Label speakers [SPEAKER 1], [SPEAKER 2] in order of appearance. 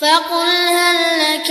[SPEAKER 1] فقل هل لك